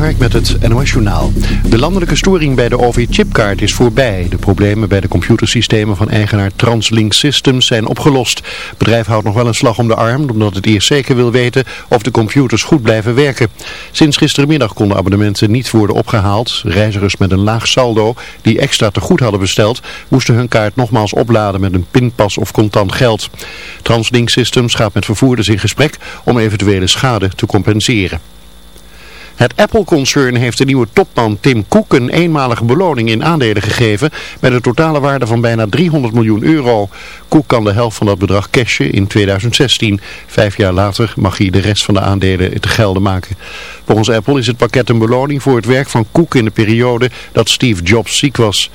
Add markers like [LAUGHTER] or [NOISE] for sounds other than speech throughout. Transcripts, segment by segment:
Met het NOS Journaal. De landelijke storing bij de OV-chipkaart is voorbij. De problemen bij de computersystemen van eigenaar Translink Systems zijn opgelost. Het bedrijf houdt nog wel een slag om de arm, omdat het eerst zeker wil weten of de computers goed blijven werken. Sinds gistermiddag konden abonnementen niet worden opgehaald. Reizigers met een laag saldo, die extra te goed hadden besteld, moesten hun kaart nogmaals opladen met een pinpas of contant geld. Translink Systems gaat met vervoerders in gesprek om eventuele schade te compenseren. Het Apple-concern heeft de nieuwe topman Tim Cook een eenmalige beloning in aandelen gegeven met een totale waarde van bijna 300 miljoen euro. Cook kan de helft van dat bedrag cashen in 2016. Vijf jaar later mag hij de rest van de aandelen te gelden maken. Volgens Apple is het pakket een beloning voor het werk van Cook in de periode dat Steve Jobs ziek was.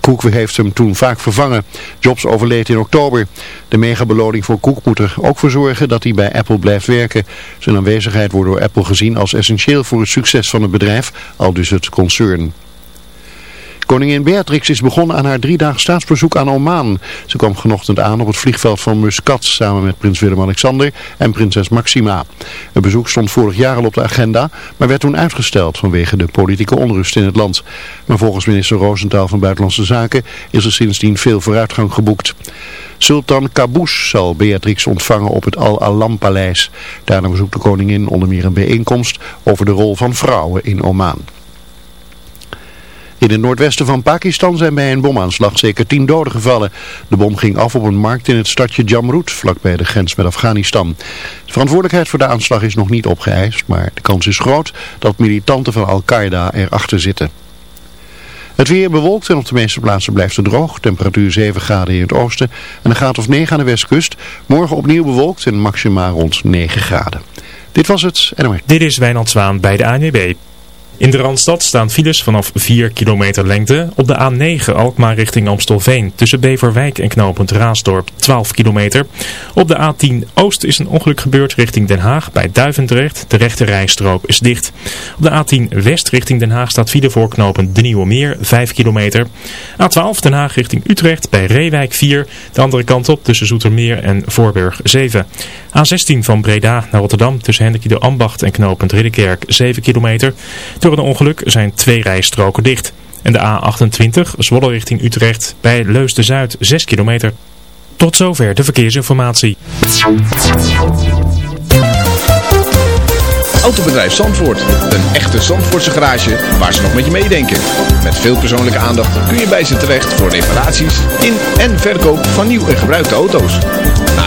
Cook heeft hem toen vaak vervangen. Jobs overleed in oktober. De megabeloning voor Cook moet er ook voor zorgen dat hij bij Apple blijft werken. Zijn aanwezigheid wordt door Apple gezien als essentieel voor het succes van het bedrijf, al dus het concern. Koningin Beatrix is begonnen aan haar driedaags staatsbezoek aan Oman. Ze kwam vanochtend aan op het vliegveld van Muscat samen met prins Willem-Alexander en prinses Maxima. Het bezoek stond vorig jaar al op de agenda, maar werd toen uitgesteld vanwege de politieke onrust in het land. Maar volgens minister Roosentaal van Buitenlandse Zaken is er sindsdien veel vooruitgang geboekt. Sultan Qaboos zal Beatrix ontvangen op het Al-Alam-paleis. Daarna bezoekt de koningin onder meer een bijeenkomst over de rol van vrouwen in Oman. In het noordwesten van Pakistan zijn bij een bomaanslag zeker tien doden gevallen. De bom ging af op een markt in het stadje Jamrud, vlakbij de grens met Afghanistan. De verantwoordelijkheid voor de aanslag is nog niet opgeëist, maar de kans is groot dat militanten van Al-Qaeda erachter zitten. Het weer bewolkt en op de meeste plaatsen blijft het droog. Temperatuur 7 graden in het oosten en een graad of 9 aan de westkust. Morgen opnieuw bewolkt en maximaal rond 9 graden. Dit was het. Dit is Wijnand Zwaan bij de ANWB. In de Randstad staan files vanaf 4 kilometer lengte. Op de A9 Alkmaar richting Amstelveen. Tussen Beverwijk en knooppunt Raasdorp 12 kilometer. Op de A10 Oost is een ongeluk gebeurd richting Den Haag bij Duivendrecht. De rechte rijstrook is dicht. Op de A10 West richting Den Haag staat file voor knooppunt De Nieuwe Meer 5 kilometer. A12 Den Haag richting Utrecht bij Reewijk 4. De andere kant op tussen Zoetermeer en Voorburg 7. A16 van Breda naar Rotterdam tussen Hendrik de Ambacht en knooppunt Ridderkerk 7 kilometer. Door een ongeluk zijn twee rijstroken dicht. En de A28 Zwolle richting Utrecht bij Leusden-Zuid 6 kilometer. Tot zover de verkeersinformatie. Autobedrijf Zandvoort. Een echte Zandvoortse garage waar ze nog met je meedenken. Met veel persoonlijke aandacht kun je bij ze terecht voor reparaties in en verkoop van nieuw en gebruikte auto's.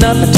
another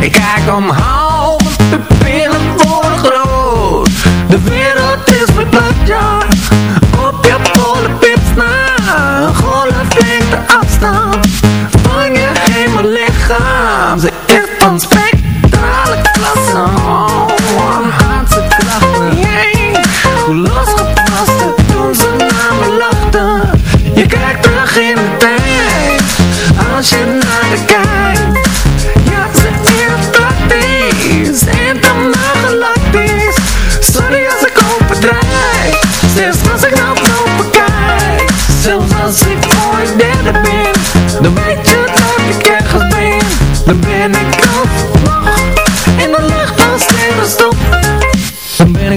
ik kijk omhoog, de pillen worden groot.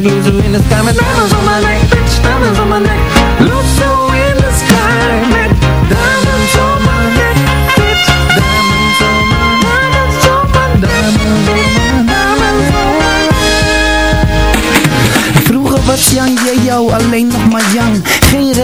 Ik loser in de sky met diamonds om mijn nek Bitch, diamonds om mijn nek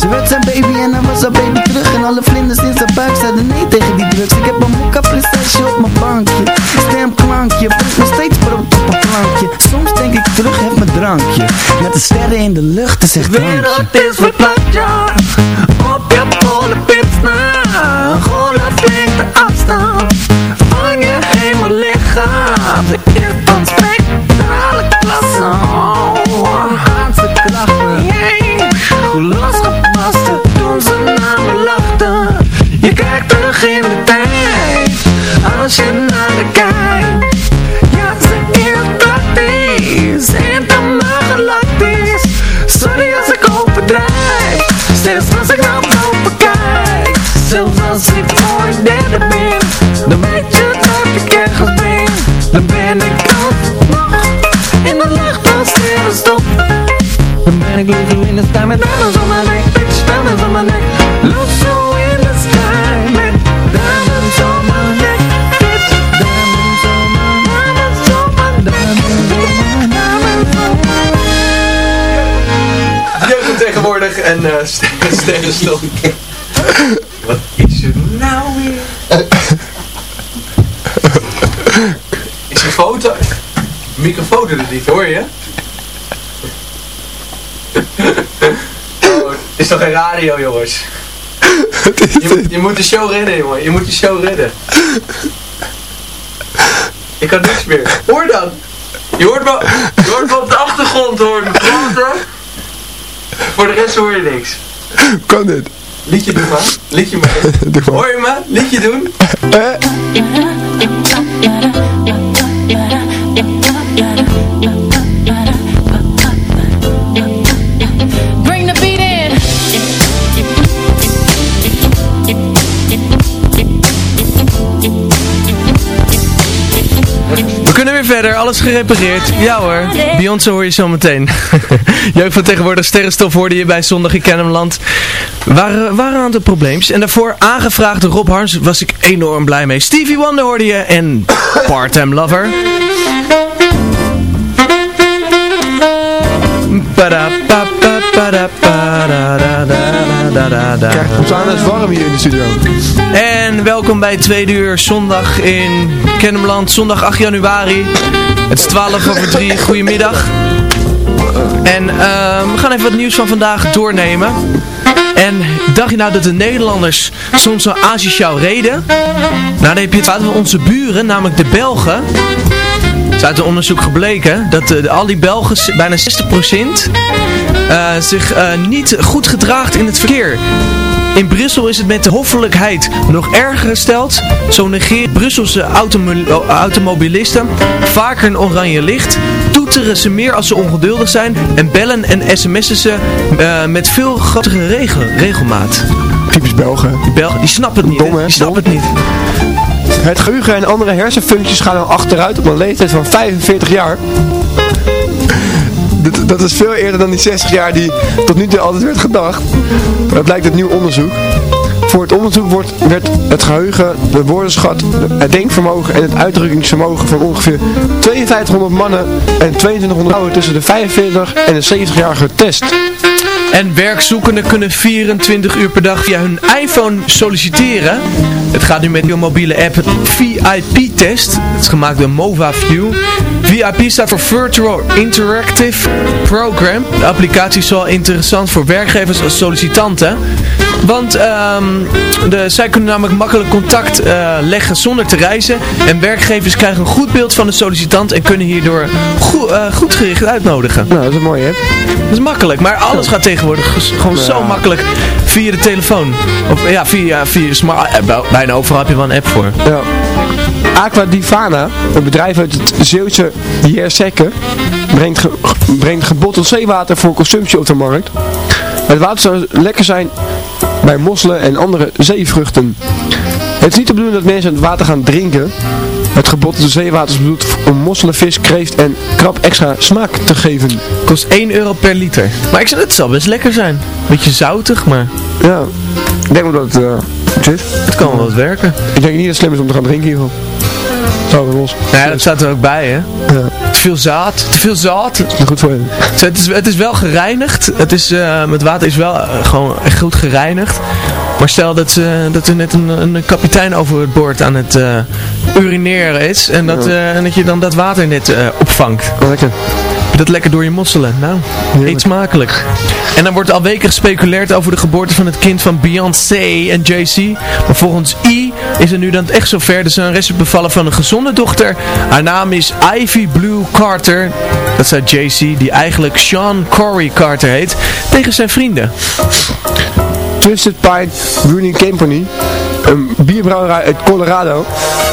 Ze werd zijn baby en hij was haar baby terug. En alle vlinders in zijn buik zeiden nee tegen die drugs. Ik heb een mokka prinsesje op mijn bankje. Stemklankje, voelt nog steeds brood op een plankje. Soms denk ik terug, heb mijn drankje. Met de sterren in de lucht, te zegt drankje. wereld is verplaatst, ja. Op je polenpips na ik loser in de sky met diamonds on my en uh, [LAUGHS] sterrenstof. Wat is er nou weer? Is een foto? Microfoon er niet, hoor je? Oh, is toch geen radio, jongens? Je, moet- je moet de show redden, jongen. Je moet de show redden. Ik kan niks meer. Hoor dan. Je hoort me, je hoort me op de achtergrond hoor. praten. [LAUGHS] Voor de rest hoor je niks. Kan dit? Liedje doen maar. Liedje maar. [LAUGHS] Doe maar. Hoor je me? Liedje doen. Bring verder, alles gerepareerd. Ja hoor, Beyoncé hoor je zo meteen. [LAUGHS] Jeugd van tegenwoordig sterrenstof hoorde je bij Zondag in Kennemerland. Waren, waren een aantal probleempjes. En daarvoor aangevraagd Rob Harms was ik enorm blij mee. Stevie Wonder hoorde je en [COUGHS] Part-Time Lover. Kijk, aan het warm hier in de studio. En welkom bij tweede uur zondag in Kennemerland, zondag 8 januari. Het is 12 over 3, goedemiddag. En ehm, we gaan even wat nieuws van vandaag doornemen. En dacht je nou dat de Nederlanders soms zo asociaal reden? Nou, dan heb je het uit onze buren, namelijk de Belgen. Het is uit een onderzoek gebleken dat eh, al die Belgen, bijna 60%, eh, zich eh, niet goed gedraagt in het verkeer. In Brussel is het met de hoffelijkheid nog erger gesteld. Zo negeren Brusselse automo automobilisten vaker een oranje licht. Toeteren ze meer als ze ongeduldig zijn. En bellen en sms'en ze met veel grotere regel regelmaat. Typisch Belgen. Die Belgen, die snappen het niet. Dom, hè? hè? Die snappen het niet. Het geheugen en andere hersenfuncties gaan al achteruit op een leeftijd van 45 jaar. Dat, is veel eerder dan die 60 jaar die tot nu toe altijd werd gedacht. Dat blijkt uit nieuw onderzoek. Voor het onderzoek wordt, werd het geheugen, de woordenschat, het denkvermogen en het uitdrukkingsvermogen van ongeveer 5200 mannen en 2200 vrouwen tussen de 45 en de 70 jaar getest. En werkzoekenden kunnen 24 uur per dag via hun iPhone solliciteren. Het gaat nu met de mobiele app VIP-test. Het is gemaakt door MovaView. VIP staat voor Virtual Interactive Program. De applicatie is wel interessant voor werkgevers als sollicitanten. Want ehm, de, zij kunnen namelijk makkelijk contact eh, leggen zonder te reizen. En werkgevers krijgen een goed beeld van de sollicitant en kunnen hierdoor goed, goed gericht uitnodigen. Nou, dat is mooi hè? Dat is makkelijk, maar alles gaat tegenwoordig gewoon zo makkelijk via de telefoon. Of ja, via, via smart. eh, Bijna overal heb je wel een app voor. Ja. Aqua Divana, een bedrijf uit het Zeeuwse Jersekke, brengt, ge, brengt gebotteld zeewater voor consumptie op de markt. Het water zou lekker zijn bij mosselen en andere zeevruchten. Het is niet de bedoeling dat mensen het water gaan drinken. Het gebottelde zeewater is bedoeld om mosselen, vis, kreeft en krab extra smaak te geven. Kost 1 euro per liter. Maar ik zeg, het zal best lekker zijn. Beetje zoutig, maar Ja, ik denk dat het uh, goed is. het kan wel wat werken. Ik denk niet dat het slim is om te gaan drinken hiervan. Los. Nou ja, dat staat er ook bij, hè. Ja. Het veel zaad. Te veel zaad. Goed voor je. Het is, het is wel gereinigd. Het, is, eh, het water is wel eh, gewoon echt goed gereinigd. Maar stel dat, ze dat er net een, een kapitein over het bord aan het eh, urineren is. En dat, eh, en dat je dan dat water net eh, opvangt. Lekker. Dat lekker door je mosselen. Nou, eet smakelijk. En dan wordt al weken gespeculeerd over de geboorte van het kind van Beyoncé en Jay-Z. Maar volgens I is het nu dan echt zover. De zangeres is bevallen van een gezonde dochter. Haar naam is Ivy Blue Carter. Dat zei Jay-Z, die eigenlijk Sean Corey Carter heet. Tegen zijn vrienden. Twisted Pine Brewing Company, een bierbrouwerij uit Colorado,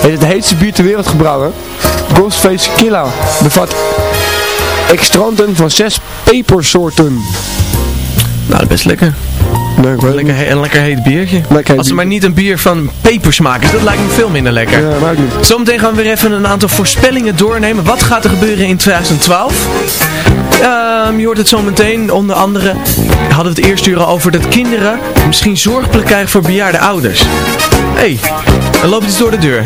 heeft het heetste bier ter wereld gebrouwen. Ghostface Killa bevat extranten van zes pepersoorten. Nou, best lekker. Nee, Lekker, he- een lekker heet biertje. Lekker Als het maar niet een bier van pepersmaak is, dat lijkt me veel minder lekker. Ja, maakt niet. Zometeen gaan we weer even een aantal voorspellingen doornemen. Wat gaat er gebeuren in 2012? Ehm, je hoort het zo meteen. Onder andere hadden we het eerst uur al over dat kinderen misschien zorgplek krijgen voor bejaarde ouders. Hé, hey, er loopt iets door de deur.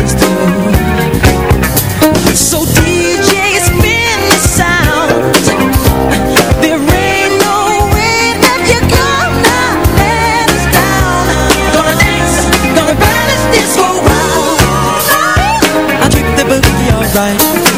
right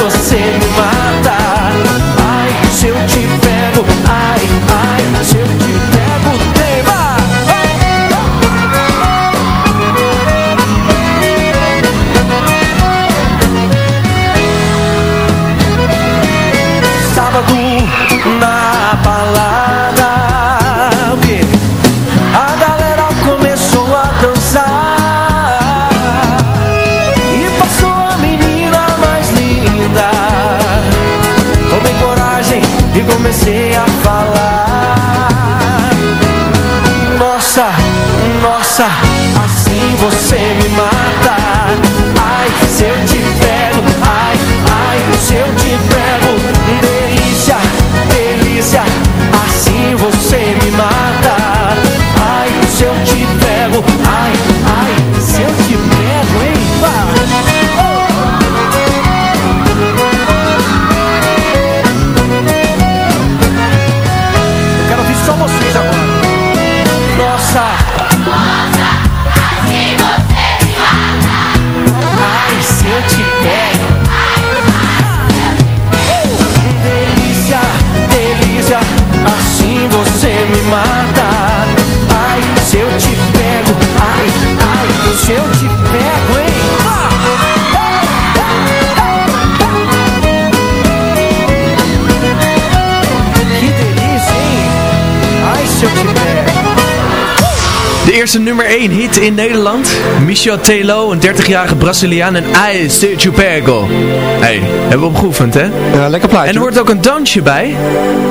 você. Eerste nummer 1 hit in Nederland. Michel Telo, een 30-jarige Braziliaan en I Sergio Pego. Hey, hebben we opgeoefend hè? Ja, lekker plaatje. En er wordt ook een dansje bij.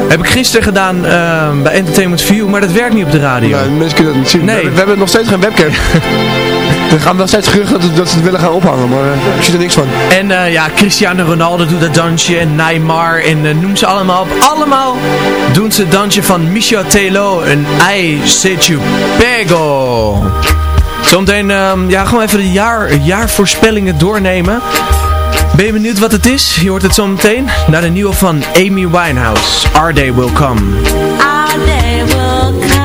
Heb ik gisteren gedaan eh, bij Entertainment View, maar dat werkt niet op de radio. Ja, mensen kunnen dat niet zien. Nee. We, hebben- we hebben nog steeds geen webcam. [LAUGHS] er gaan wel steeds geruchten dat, dat ze het willen gaan ophangen, maar eh, ik zie er niks van. En eh, ja, Cristiano Ronaldo doet dat dansje en Neymar en eh, noem ze allemaal op. Allemaal doen ze het dansje van Michel Telo en I Sergio Pego. Zometeen, ehm ja, gewoon even de jaar, jaarvoorspellingen doornemen. Ben je benieuwd wat het is? Je hoort het zo meteen naar de nieuwe van Amy Winehouse. Our Day Will Come. Our day will come,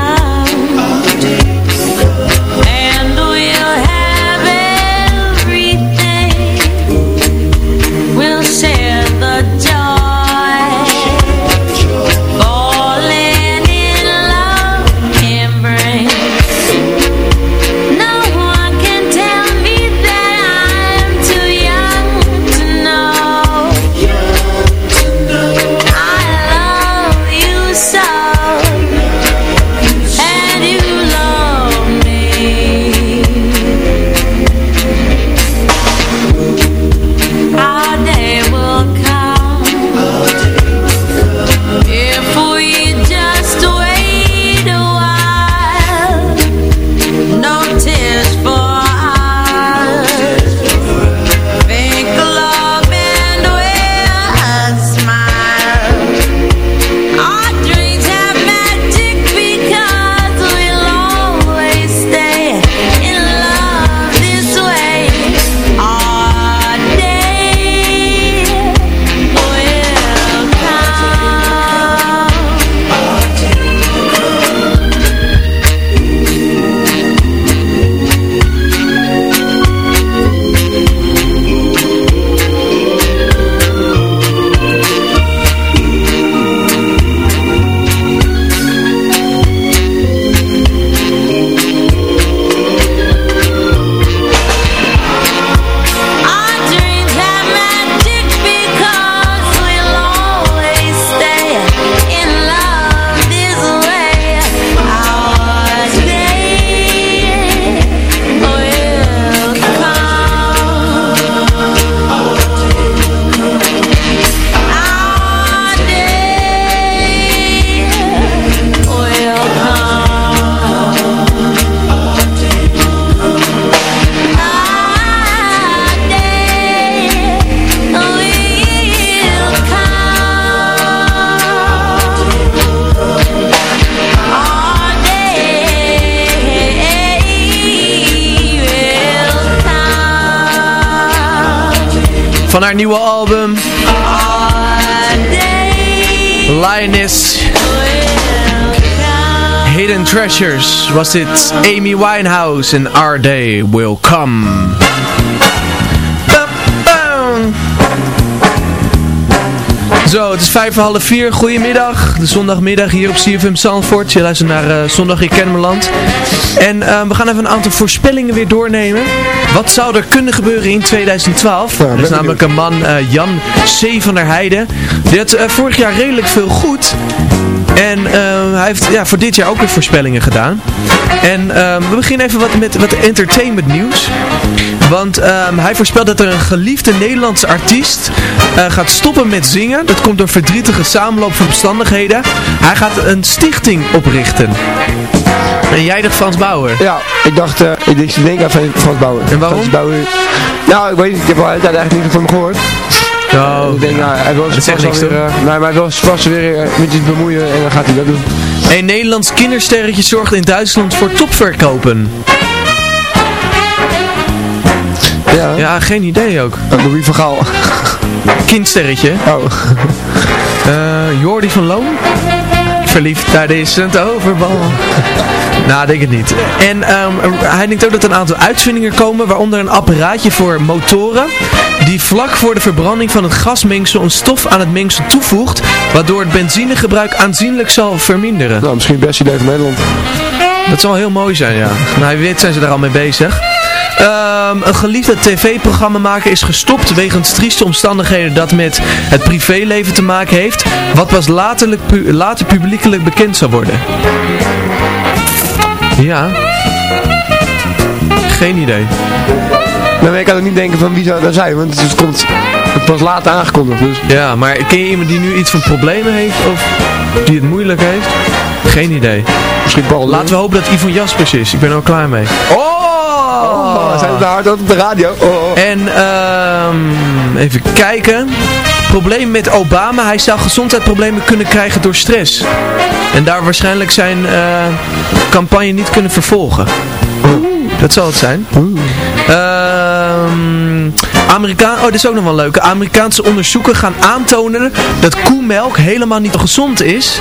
nieuwe album Lioness Hidden Treasures was dit Amy Winehouse en Our Day Will Come. Zo, het is vijf voor half vier. Goedemiddag. De zondagmiddag hier op CFM Zandvoort. Je luistert naar eh, Zondag in Kennemerland. En eh, we gaan even een aantal voorspellingen weer doornemen. Wat zou er kunnen gebeuren in 2012? er is namelijk een man, eh, Jan C. van der Heijden. Die had eh, vorig jaar redelijk veel goed. En ehm, hij heeft ja, voor dit jaar ook weer voorspellingen gedaan. En ehm, we beginnen even wat met wat entertainment nieuws. Want ehm, hij voorspelt dat er een geliefde Nederlandse artiest eh, gaat stoppen met zingen. Dat komt door verdrietige samenloop van omstandigheden. Hij gaat een stichting oprichten. En jij dacht Frans Bauer? Ja, ik dacht, eh ik denk- ik denk aan Frans Bauer. En waarom? Frans Bauer. Nou, ik weet niet, ik heb al de hele tijd eigenlijk niet van hem gehoord. Oh, ik denk, nou, hij wil zich vast niks, weer, nee, maar hij wil vast weer eh, met iets bemoeien en dan gaat hij dat doen. Een Nederlands kindersterretje zorgt in Duitsland voor topverkopen. Ja, Ja, geen idee ook. Louis van Gaal. Kindsterretje. Oh. Eh Jordi van Loon? Verliefd, daar is het overbal. Nou, denk het niet. En ehm, hij denkt ook dat er een aantal uitvindingen komen, waaronder een apparaatje voor motoren, die vlak voor de verbranding van het gasmengsel een stof aan het mengsel toevoegt, waardoor het benzinegebruik aanzienlijk zal verminderen. Nou, misschien het beste idee van Nederland. Dat zal heel mooi zijn, ja. Nou, wie weet zijn ze daar al mee bezig. Ehm, een geliefde tv-programma maken is gestopt wegens trieste omstandigheden dat met het privéleven te maken heeft, wat pas pu- later publiekelijk bekend zal worden. Ja. Geen idee. Nou, ik kan ook niet denken van wie zou dat zijn, want het is- komt het pas later aangekondigd. Dus. Ja, maar ken je iemand die nu iets van problemen heeft of die het moeilijk heeft? Geen idee. Misschien Paul Laten we hopen dat Yvonne Jaspers is. Ik ben er al klaar mee. Oh! Oh, zijn we daar hard op de radio? Oh, oh. En ehm, even kijken. Probleem met Obama. Hij zou gezondheidsproblemen kunnen krijgen door stress. En daar waarschijnlijk zijn eh, campagne niet kunnen vervolgen. Dat zal het zijn. Ehm Amerikaan, oh, dit is ook nog wel leuk. Amerikaanse onderzoeken gaan aantonen dat koemelk helemaal niet gezond is.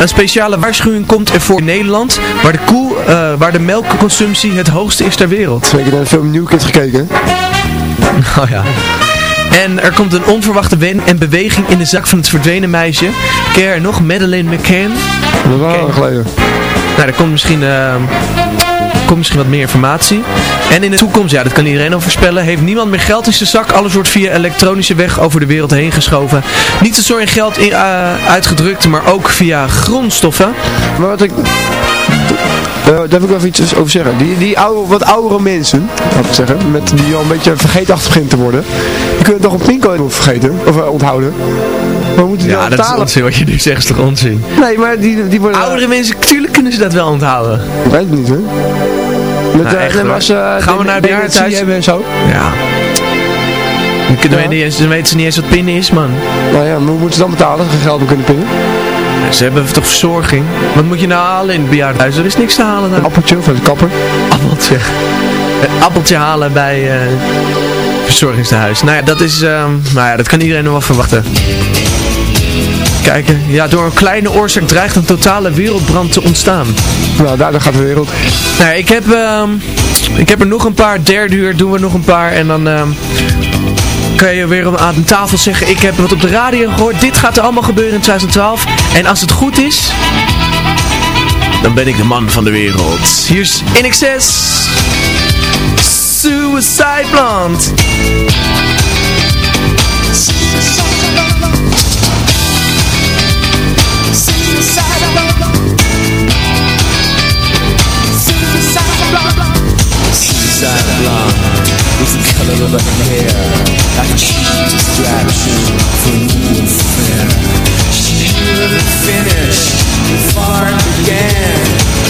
Een speciale waarschuwing komt ervoor in Nederland, waar de, koe, eh, waar de melkconsumptie het hoogste is ter wereld. Twee keer naar de film New Kids gekeken. [LAUGHS] Oh ja. En er komt een onverwachte wen en beweging in de zak van het verdwenen meisje. Ken je nog? Madeleine McCann. Dat wel lang geleden. Nou, er komt misschien, eh, komt misschien wat meer informatie. En in de toekomst, ja, dat kan iedereen al voorspellen, heeft niemand meer geld in zijn zak. Alles wordt via elektronische weg over de wereld heen geschoven. Niet zo in geld in, eh, uitgedrukt, maar ook via grondstoffen. Maar wat ik... Eh, daar wil ik wel even iets over zeggen. Die, die oude, wat oudere mensen, laat ik zeggen, met, die al een beetje vergeetachtig beginnen te worden, die kunnen toch een pincode vergeten, of eh, onthouden. Maar moeten die Ja, dat is betalen? onzin. Wat je nu zegt is toch onzin? Nee, maar die, die worden... Oudere mensen, tuurlijk kunnen ze dat wel onthouden. Ik weet het niet, hè. Met, Nou, eh, echt, hoor. eh, Gaan we naar dementie bejaardentehuis? hebben en zo. Ja. Dan, kunnen Ja. we niet eens, dan weten ze niet eens wat pinnen is, man. Nou ja, maar hoe moeten ze dan betalen als ze geen geld meer kunnen pinnen? Ze hebben toch verzorging? Wat moet je nou halen in het bejaardenhuis? Er is niks te halen. Een appeltje of een kapper? appeltje. Een appeltje halen bij eh verzorgingstehuis. Nou ja, dat is, ehm, nou ja, dat kan iedereen nog wel verwachten. Kijken, ja, door een kleine oorzaak dreigt een totale wereldbrand te ontstaan. Nou, daar, daar gaat de wereld. Nou, ik heb, ehm, ik heb er nog een paar. Derde uur doen we nog een paar. En dan ehm, kan je weer aan de tafel zeggen. Ik heb wat op de radio gehoord. Dit gaat er allemaal gebeuren in 2012. En als het goed is, dan ben ik de man van de wereld. Hier is Excess. Suicide Blonde. Suicide blonde is the color of her hair Like a cheap distraction from you and fair She knew the finish, the far began.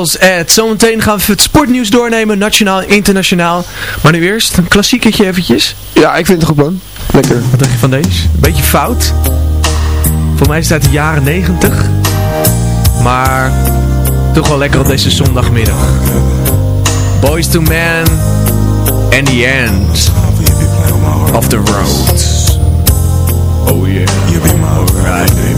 At. Zometeen gaan we het sportnieuws doornemen, nationaal, internationaal. Maar nu eerst een klassieketje eventjes. Ja, ik vind het een goed man. Lekker. Wat dacht je van deze? Beetje fout. Voor mij is het uit de jaren 90. Maar toch wel lekker op deze zondagmiddag. Boys to Men and the End of the Road. Oh yeah. You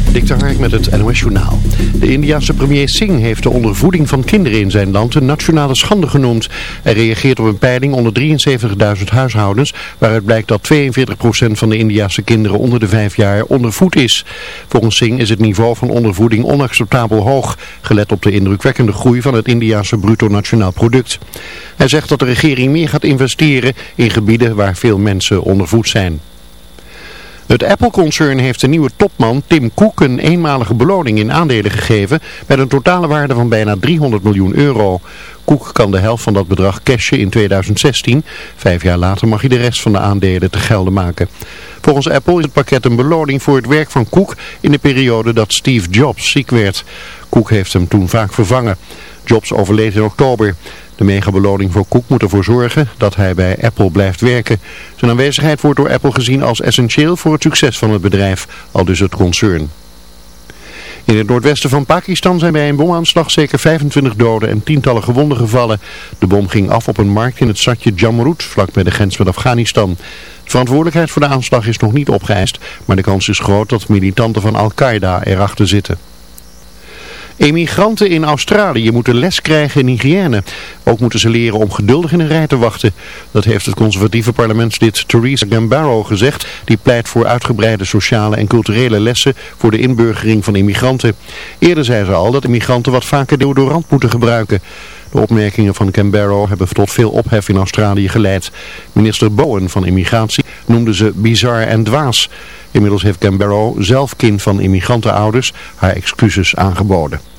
Dik Hark met het NOS Journaal. De Indiase premier Singh heeft de ondervoeding van kinderen in zijn land een nationale schande genoemd. Hij reageert op een peiling onder 73.000 huishoudens waaruit blijkt dat 42% van de Indiase kinderen onder de 5 jaar ondervoed is. Volgens Singh is het niveau van ondervoeding onacceptabel hoog, gelet op de indrukwekkende groei van het Indiase bruto nationaal product. Hij zegt dat de regering meer gaat investeren in gebieden waar veel mensen ondervoed zijn. Het Apple-concern heeft de nieuwe topman Tim Cook een eenmalige beloning in aandelen gegeven met een totale waarde van bijna 300 miljoen euro. Cook kan de helft van dat bedrag cashen in 2016. Vijf jaar later mag hij de rest van de aandelen te gelden maken. Volgens Apple is het pakket een beloning voor het werk van Cook in de periode dat Steve Jobs ziek werd. Cook heeft hem toen vaak vervangen. Jobs overleed in oktober. De megabeloning voor Cook moet ervoor zorgen dat hij bij Apple blijft werken. Zijn aanwezigheid wordt door Apple gezien als essentieel voor het succes van het bedrijf, al dus het concern. In het noordwesten van Pakistan zijn bij een bomaanslag zeker 25 doden en tientallen gewonden gevallen. De bom ging af op een markt in het stadje Jamrud, vlak bij de grens met Afghanistan. De verantwoordelijkheid voor de aanslag is nog niet opgeëist, maar de kans is groot dat militanten van Al-Qaeda erachter zitten. Emigranten in Australië moeten les krijgen in hygiëne. Ook moeten ze leren om geduldig in een rij te wachten. Dat heeft het conservatieve parlementslid Theresa Gambaro gezegd. Die pleit voor uitgebreide sociale en culturele lessen voor de inburgering van immigranten. Eerder zei ze al dat immigranten wat vaker deodorant moeten gebruiken. De opmerkingen van Gambaro hebben tot veel ophef in Australië geleid. Minister Bowen van Immigratie noemde ze bizar en dwaas. Inmiddels heeft Gambaro zelf kind van immigrantenouders haar excuses aangeboden.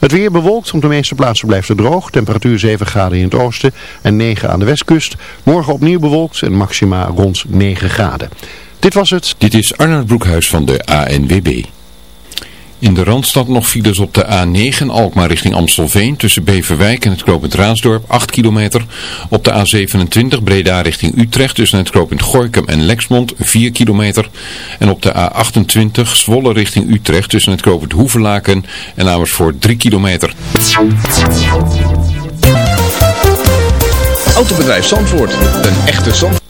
Het weer bewolkt, op de meeste plaatsen blijft het droog. Temperatuur 7 graden in het oosten en 9 aan de westkust. Morgen opnieuw bewolkt en maxima rond 9 graden. Dit was het. Dit is Arnold Broekhuis van de ANWB. In de Randstad nog files op de A9 Alkmaar richting Amstelveen tussen Beverwijk en het knooppunt Raasdorp 8 kilometer. Op de A27 Breda richting Utrecht tussen het knooppunt Gorkum en Lexmond 4 kilometer. En op de A28 Zwolle richting Utrecht tussen het knooppunt Hoevelaken en Amersfoort 3 kilometer. Autobedrijf Zandvoort. Een echte Zandvoort.